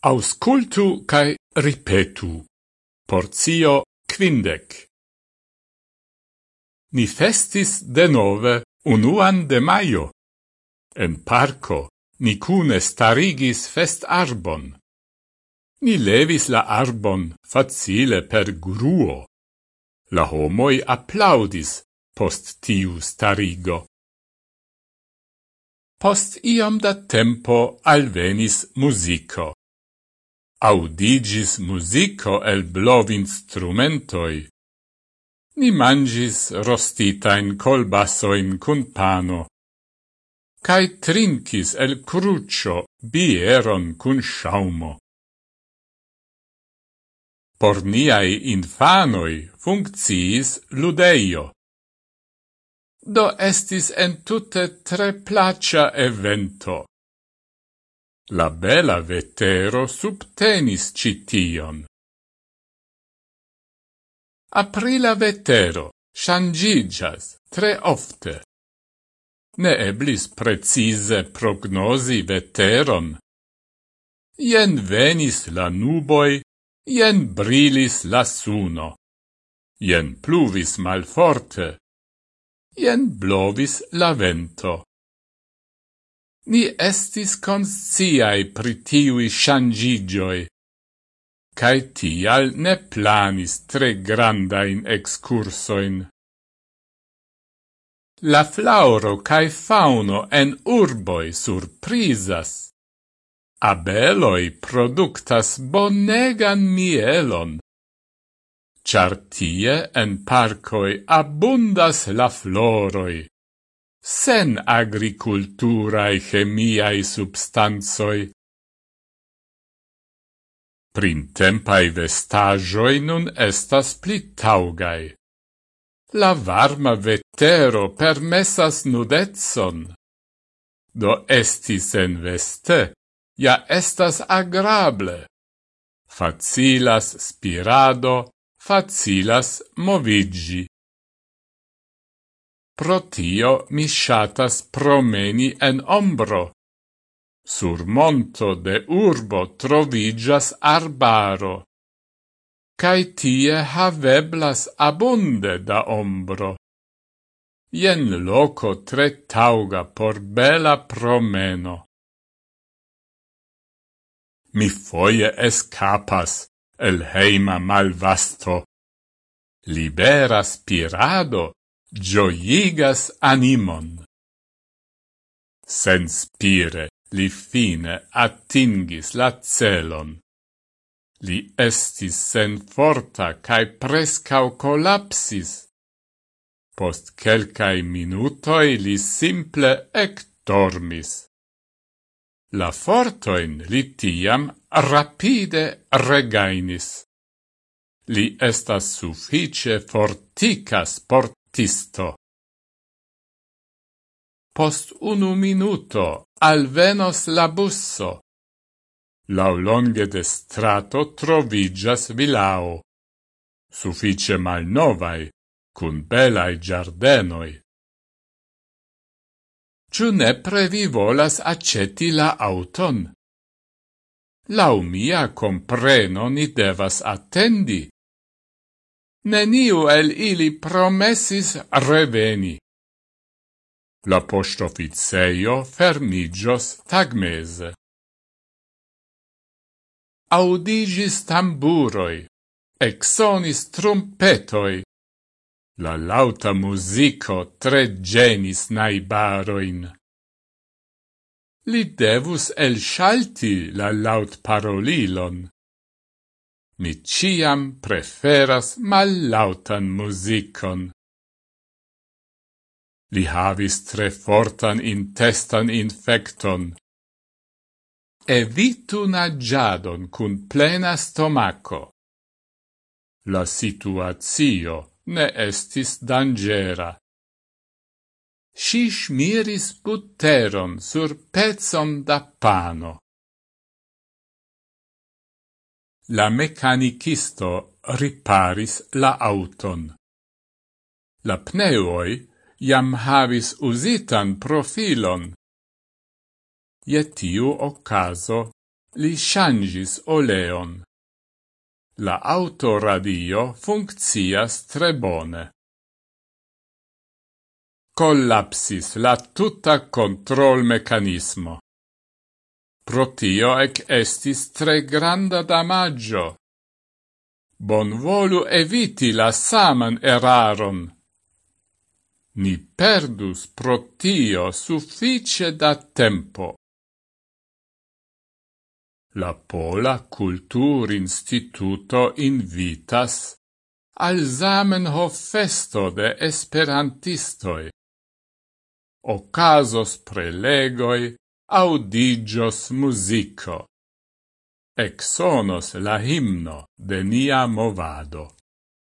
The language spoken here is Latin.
Auscultu cae ripetu. Porzio quindec. Ni festis de nove unuan de maio. En parco ni cune starigis fest arbon. Ni levis la arbon facile per gruo. La homoi applaudis post tiu starigo. Post iom da tempo alvenis musico Audigis musico el blov instrumentoi. Ni mangis rostitain colbassoin cun pano, cae trinkis el crucio bieron cun shaumo. Por niai infanoi funcciis ludeio. Do estis en tutte tre placia evento. La bela vetero subtenis cition. Aprila vetero shangigas tre ofte. Ne eblis precise prognosi veteron. Ien venis la nuboi, ien brilis la suno. Ien pluvis malforte, ien blovis la vento ni estis consciai pritiui shangigioi, cae tial ne planis tre grandain excursoin. La flauro cae fauno en urboi surprisas. Abeloi productas bonegan mielon. Char tie en parcoi abundas la floroi sen agriculturae chemiae substanzoi. Printempai vestagioi nun estas pli taugai. La varma vetero permessas nudetson. Do estis en veste, ja estas agrable. Facilas spirado, facilas movigi. Pro tio mi shatas promeni en ombro. Sur monto de urbo trovigas arbaro. Cai tie haveblas abunde da ombro. Ien loco tre tauga por bela promeno. Mi foie escapas el heima malvasto. Libera spirado gioigas animon. Senspire li fine attingis la celon. Li estis senforta cae prescau collapsis. Post quelcae minutoi li simple ectormis. La fortoin li tiam rapide regainis. Li estas suffice forticas por portisto. Post unu minuto alvenos la busso. Laulonge de strato trovigas vilao. Suffice malnovai, cun belai giardenoi. Ciu nepre vi volas aceti la auton? Lau mia compreno ni devas attendi neniu el ili promessis reveni. La postoficeio fermigios tagmese. Audigis tamburoi, exonis trumpetoi, la lauta musico tre genis naibaroin. Li devus el shalti la laut parolilon Mi ciam preferas mallautan musicon. Li havis tre fortan intestan infecton. Evitu nagiadon cun plena stomaco. La situazio ne estis dangera. Si smiris butteron sur pezzon da pano. La meccanicisto riparis la auton. La pneoi jam havis usitan profilon. Je tiu ocaso li changis oleon. La autoradio funccias tre bone. Collapsis la tuta control mecanismo. Protio ec estis tre granda damaggio. Bon volu eviti la saman eraron. Ni perdus protio suffice da tempo. La Pola Cultur Instituto invitas al Zamenhof festo de Esperantistoi. Ocasos prelegoi, audigios musico. Exonos la himno de nia movado.